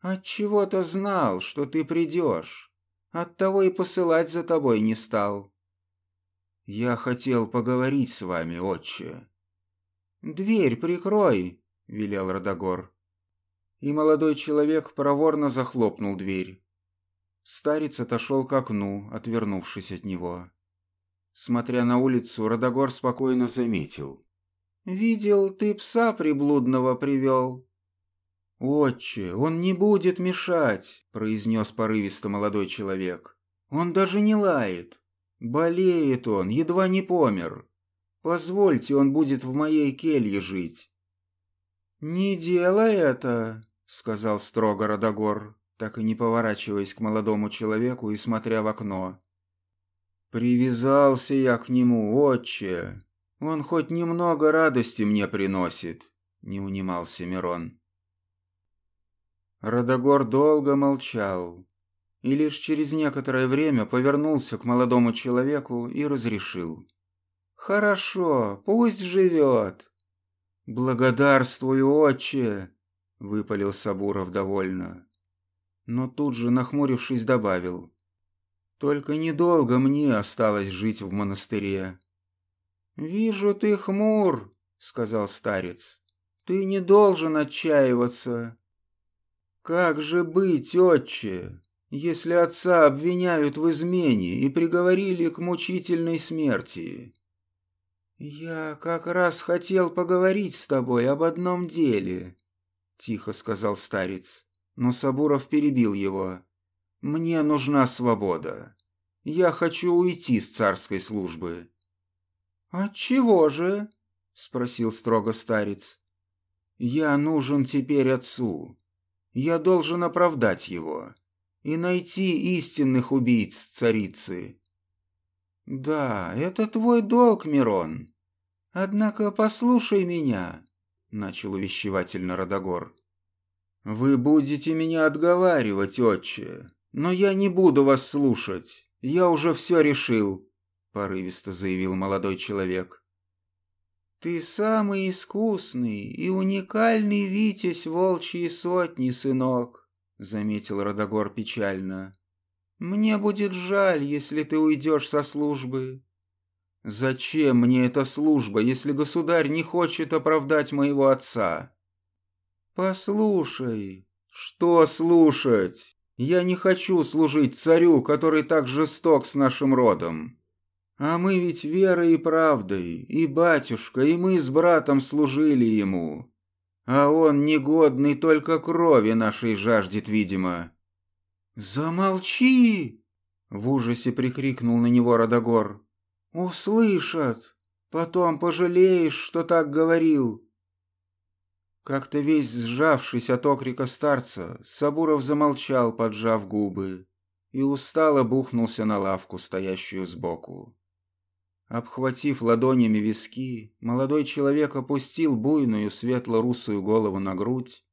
Отчего-то знал, что ты придешь. Оттого и посылать за тобой не стал. Я хотел поговорить с вами, отче». «Дверь прикрой», — велел Родогор. И молодой человек проворно захлопнул дверь. Старец отошел к окну, отвернувшись от него. Смотря на улицу, Родогор спокойно заметил. «Видел, ты пса приблудного привел». «Отче, он не будет мешать», — произнес порывисто молодой человек. «Он даже не лает. Болеет он, едва не помер. Позвольте, он будет в моей келье жить». «Не делай это», — сказал строго Родогор, так и не поворачиваясь к молодому человеку и смотря в окно. «Привязался я к нему, отче. Он хоть немного радости мне приносит», — не унимался Мирон. Родогор долго молчал и лишь через некоторое время повернулся к молодому человеку и разрешил. «Хорошо, пусть живет». «Благодарствую, отче», — выпалил Сабуров довольно. Но тут же, нахмурившись, добавил. «Только недолго мне осталось жить в монастыре». «Вижу, ты хмур», — сказал старец. «Ты не должен отчаиваться». «Как же быть, отче, если отца обвиняют в измене и приговорили к мучительной смерти?» «Я как раз хотел поговорить с тобой об одном деле», — тихо сказал старец, но Сабуров перебил его. «Мне нужна свобода. Я хочу уйти с царской службы». «Отчего же?» — спросил строго старец. «Я нужен теперь отцу. Я должен оправдать его и найти истинных убийц царицы». «Да, это твой долг, Мирон. «Однако послушай меня», — начал увещевательно Родогор. «Вы будете меня отговаривать, отче, но я не буду вас слушать. Я уже все решил», — порывисто заявил молодой человек. «Ты самый искусный и уникальный витязь волчьей сотни, сынок», — заметил Родогор печально. «Мне будет жаль, если ты уйдешь со службы. Зачем мне эта служба, если государь не хочет оправдать моего отца? Послушай. Что слушать? Я не хочу служить царю, который так жесток с нашим родом. А мы ведь верой и правдой, и батюшка, и мы с братом служили ему. А он негодный только крови нашей жаждет, видимо. «Замолчи!» — в ужасе прикрикнул на него Родогор. «Услышат! Потом пожалеешь, что так говорил!» Как-то весь сжавшись от окрика старца, Сабуров замолчал, поджав губы, и устало бухнулся на лавку, стоящую сбоку. Обхватив ладонями виски, молодой человек опустил буйную светло-русую голову на грудь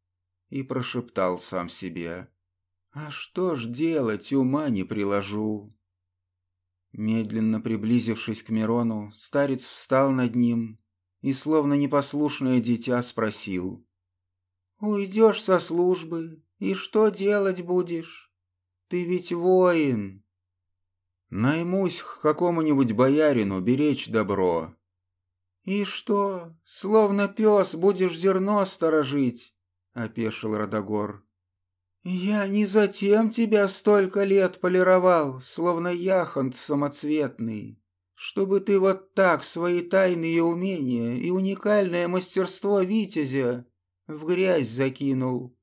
и прошептал сам себе. «А что ж делать, ума не приложу?» Медленно приблизившись к Мирону, старец встал над ним и, словно непослушное дитя, спросил. «Уйдешь со службы, и что делать будешь? Ты ведь воин!» «Наймусь к какому-нибудь боярину беречь добро». «И что, словно пес будешь зерно сторожить?» — опешил Родогор. «Я не затем тебя столько лет полировал, словно яхонт самоцветный, чтобы ты вот так свои тайные умения и уникальное мастерство витязя в грязь закинул».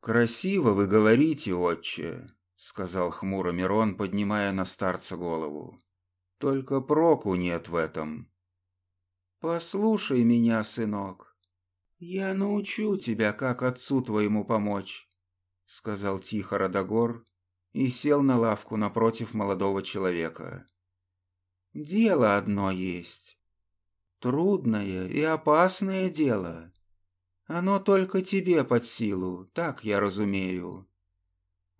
«Красиво вы говорите, отче», — сказал хмуро Мирон, поднимая на старца голову. «Только проку нет в этом». «Послушай меня, сынок. Я научу тебя, как отцу твоему помочь» сказал тихо Родогор и сел на лавку напротив молодого человека. Дело одно есть. Трудное и опасное дело. Оно только тебе под силу, так я разумею.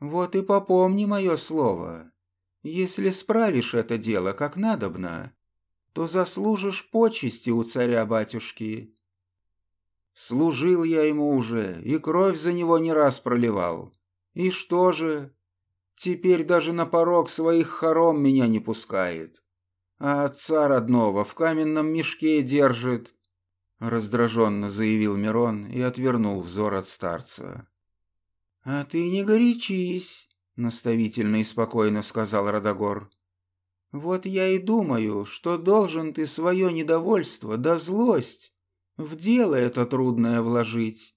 Вот и попомни мое слово. Если справишь это дело как надобно, то заслужишь почести у царя-батюшки Служил я ему уже, и кровь за него не раз проливал. И что же? Теперь даже на порог своих хором меня не пускает. а отца родного в каменном мешке держит», — раздраженно заявил Мирон и отвернул взор от старца. «А ты не горячись», — наставительно и спокойно сказал Радогор. «Вот я и думаю, что должен ты свое недовольство да злость в дело это трудное вложить.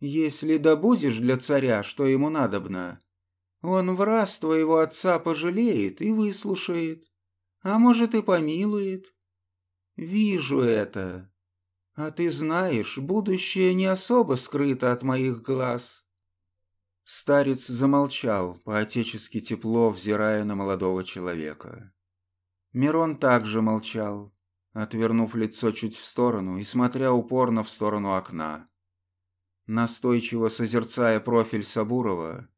Если добудешь для царя, что ему надобно, он в раз твоего отца пожалеет и выслушает а может и помилует. Вижу это. А ты знаешь, будущее не особо скрыто от моих глаз. Старец замолчал, поотечески тепло взирая на молодого человека. Мирон также молчал, отвернув лицо чуть в сторону и смотря упорно в сторону окна. Настойчиво созерцая профиль Сабурова,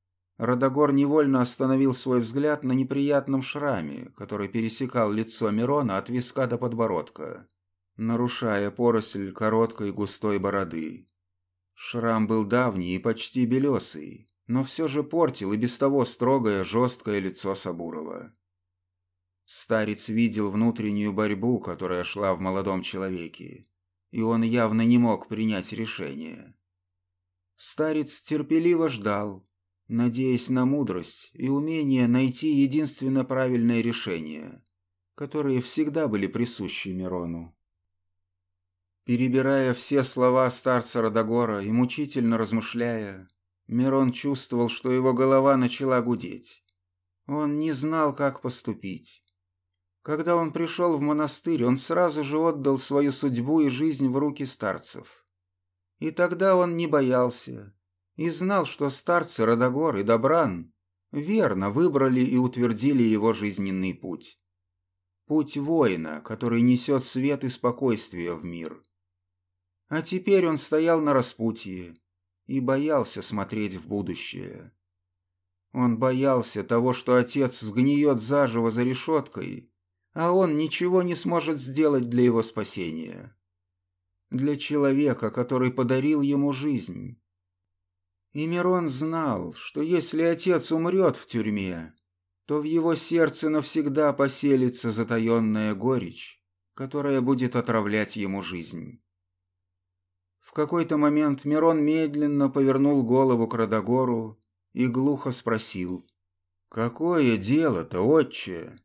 Родогор невольно остановил свой взгляд на неприятном шраме, который пересекал лицо Мирона от виска до подбородка, нарушая поросль короткой густой бороды. Шрам был давний и почти белесый, но все же портил и без того строгое, жесткое лицо Сабурова. Старец видел внутреннюю борьбу, которая шла в молодом человеке, и он явно не мог принять решение. Старец терпеливо ждал, надеясь на мудрость и умение найти единственно правильное решение, которые всегда были присущи Мирону. Перебирая все слова старца Родогора и мучительно размышляя, Мирон чувствовал, что его голова начала гудеть. Он не знал, как поступить. Когда он пришел в монастырь, он сразу же отдал свою судьбу и жизнь в руки старцев. И тогда он не боялся, и знал, что старцы Родогор и Добран верно выбрали и утвердили его жизненный путь. Путь воина, который несет свет и спокойствие в мир. А теперь он стоял на распутье и боялся смотреть в будущее. Он боялся того, что отец сгниет заживо за решеткой, а он ничего не сможет сделать для его спасения. Для человека, который подарил ему жизнь, и Мирон знал, что если отец умрет в тюрьме, то в его сердце навсегда поселится затаенная горечь, которая будет отравлять ему жизнь. В какой-то момент Мирон медленно повернул голову к Родогору и глухо спросил «Какое дело-то, отче?»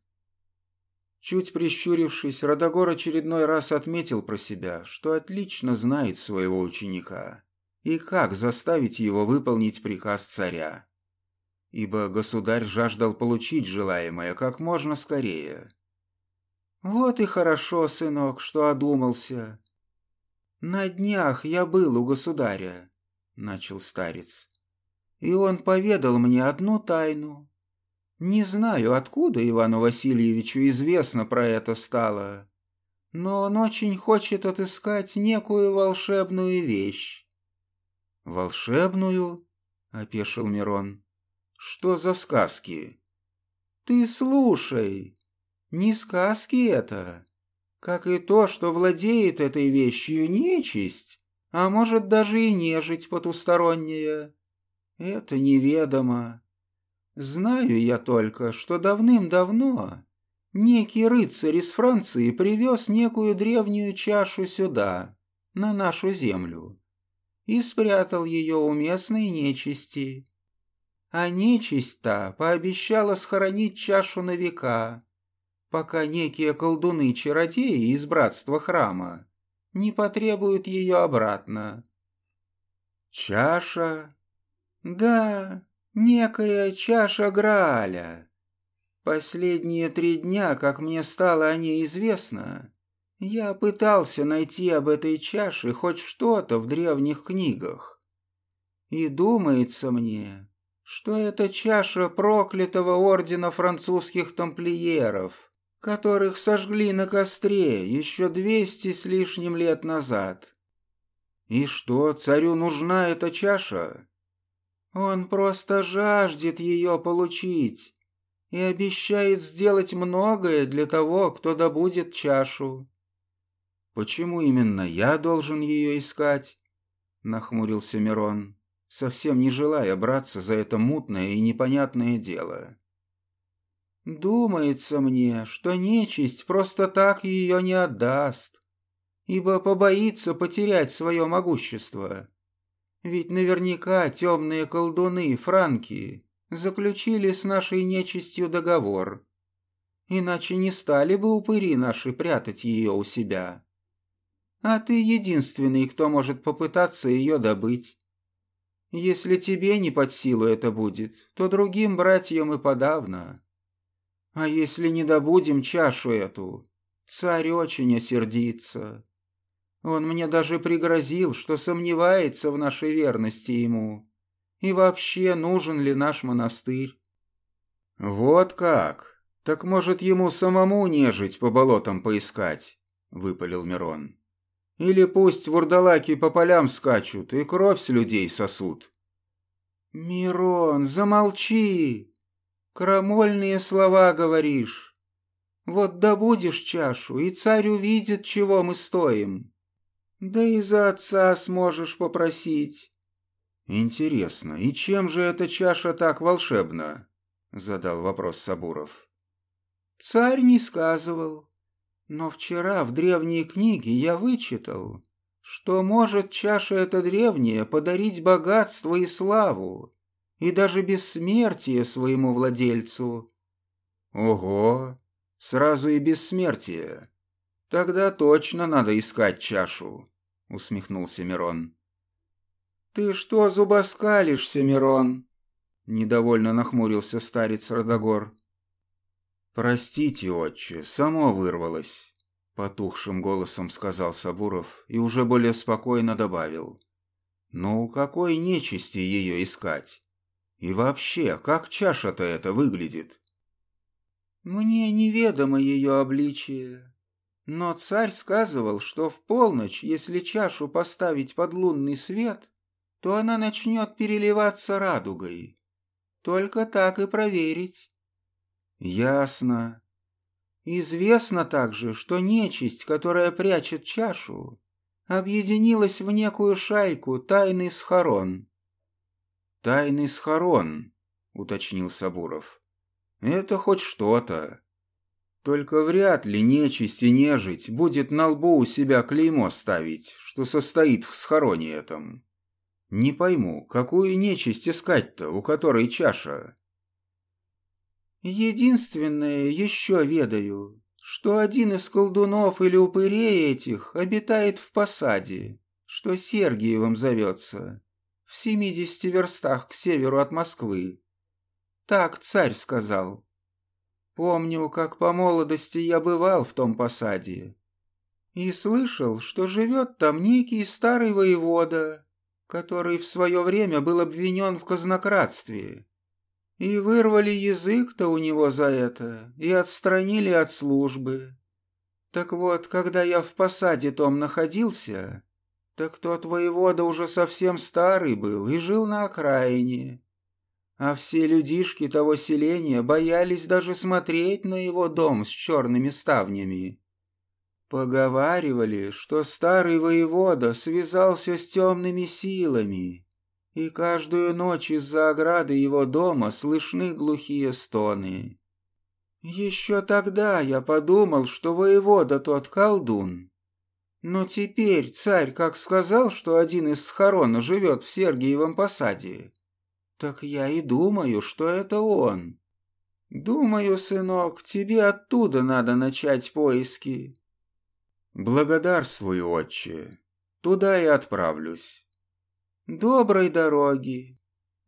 Чуть прищурившись, Родогор очередной раз отметил про себя, что отлично знает своего ученика и как заставить его выполнить приказ царя. Ибо государь жаждал получить желаемое как можно скорее. «Вот и хорошо, сынок, что одумался. На днях я был у государя», — начал старец, «и он поведал мне одну тайну. Не знаю, откуда Ивану Васильевичу известно про это стало, но он очень хочет отыскать некую волшебную вещь. «Волшебную?» — опешил Мирон. «Что за сказки?» «Ты слушай. Не сказки это. Как и то, что владеет этой вещью нечисть, а может даже и нежить потусторонняя. Это неведомо. Знаю я только, что давным-давно некий рыцарь из Франции привез некую древнюю чашу сюда, на нашу землю и спрятал ее у местной нечисти. А нечисть-то пообещала схоронить чашу на века, пока некие колдуны-чародеи из братства храма не потребуют ее обратно. Чаша? Да, некая чаша Грааля. Последние три дня, как мне стало о ней известно, я пытался найти об этой чаше хоть что-то в древних книгах. И думается мне, что это чаша проклятого ордена французских тамплиеров, которых сожгли на костре еще двести с лишним лет назад. И что, царю нужна эта чаша? Он просто жаждет ее получить и обещает сделать многое для того, кто добудет чашу. «Почему именно я должен ее искать?» — нахмурился Мирон, совсем не желая браться за это мутное и непонятное дело. Думается мне, что нечисть просто так ее не отдаст, ибо побоится потерять свое могущество. Ведь наверняка темные колдуны, франки, заключили с нашей нечистью договор. Иначе не стали бы упыри наши прятать ее у себя. А ты единственный, кто может попытаться ее добыть. Если тебе не под силу это будет, то другим братьям и подавно. А если не добудем чашу эту, царь очень осердится. Он мне даже пригрозил, что сомневается в нашей верности ему. И вообще, нужен ли наш монастырь? Вот как? Так может ему самому нежить по болотам поискать? Выпалил Мирон. Или пусть вурдалаки по полям скачут и кровь с людей сосут. «Мирон, замолчи!» Крамольные слова говоришь. Вот добудешь чашу, и царь увидит, чего мы стоим. Да и за отца сможешь попросить. Интересно, и чем же эта чаша так волшебна? Задал вопрос Сабуров. Царь не сказывал. Но вчера в древней книге я вычитал, что может чаша эта древняя подарить богатство и славу, и даже бессмертие своему владельцу. Ого, сразу и бессмертие. Тогда точно надо искать чашу, усмехнулся Мирон. Ты что зубоскалишься, Мирон? Недовольно нахмурился старец Родогор. Простите, отче, само вырвалось, потухшим голосом сказал Сабуров и уже более спокойно добавил. Ну, какой нечисти ее искать? И вообще, как чаша-то эта выглядит? Мне неведомо ее обличие, но царь сказывал, что в полночь, если чашу поставить под лунный свет, то она начнет переливаться радугой. Только так и проверить. Ясно. Известно также, что нечисть, которая прячет чашу, объединилась в некую шайку тайный схорон. «Тайный схорон», — уточнил Сабуров. «Это хоть что-то. Только вряд ли нечисть и нежить будет на лбу у себя клеймо ставить, что состоит в схороне этом. Не пойму, какую нечисть искать-то, у которой чаша?» «Единственное еще ведаю, что один из колдунов или упырей этих обитает в посаде, что Сергиевым зовется в семидесяти верстах к северу от Москвы. Так царь сказал. Помню, как по молодости я бывал в том посаде. И слышал, что живет там некий старый воевода, который в свое время был обвинен в казнократстве. И вырвали язык-то у него за это, и отстранили от службы. Так вот, когда я в посаде том находился, так тот воевода уже совсем старый был и жил на окраине. А все людишки того селения боялись даже смотреть на его дом с черными ставнями. Поговаривали, что старый воевода связался с темными силами, и каждую ночь из-за ограды его дома слышны глухие стоны. Еще тогда я подумал, что воевода тот колдун, но теперь царь как сказал, что один из схорона живет в Сергиевом посаде, так я и думаю, что это он. Думаю, сынок, тебе оттуда надо начать поиски. Благодарствую, отче. Туда и отправлюсь. Доброй дороги.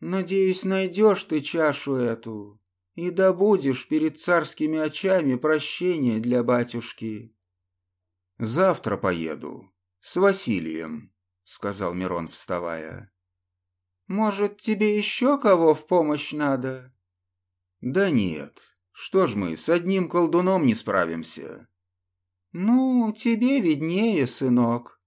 Надеюсь, найдешь ты чашу эту и добудешь перед царскими очами прощения для батюшки. «Завтра поеду. С Василием», — сказал Мирон, вставая. «Может, тебе еще кого в помощь надо?» «Да нет. Что ж мы, с одним колдуном не справимся?» «Ну, тебе виднее, сынок.